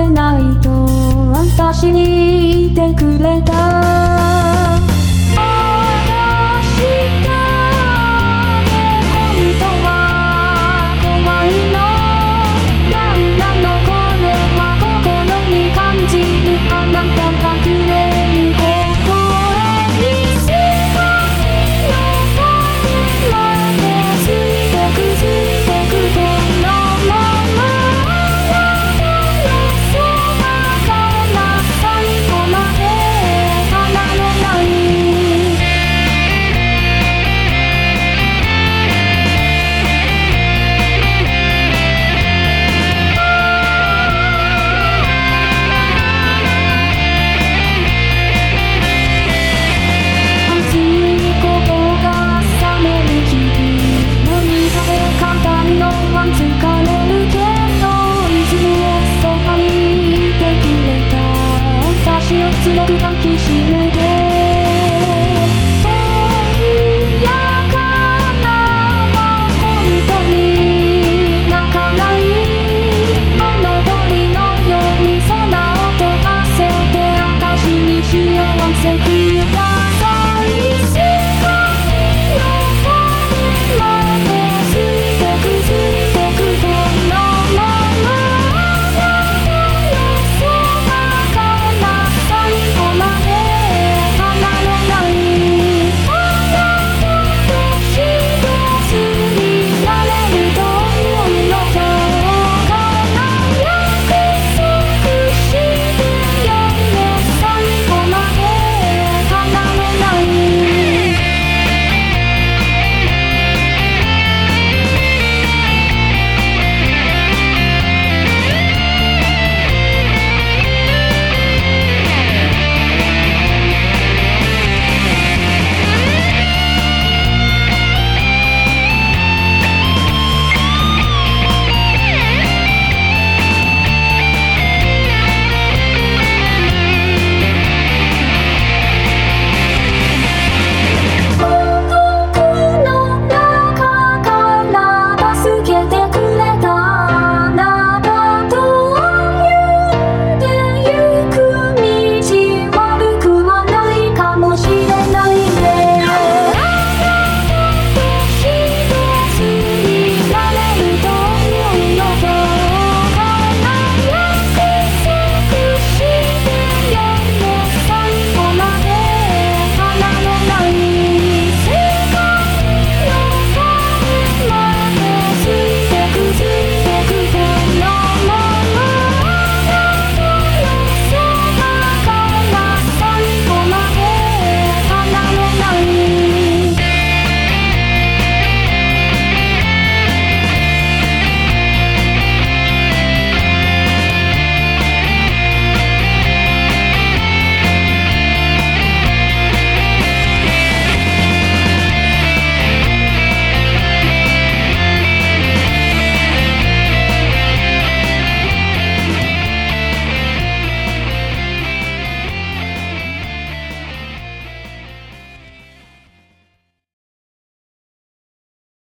せないと私に言ってくれた。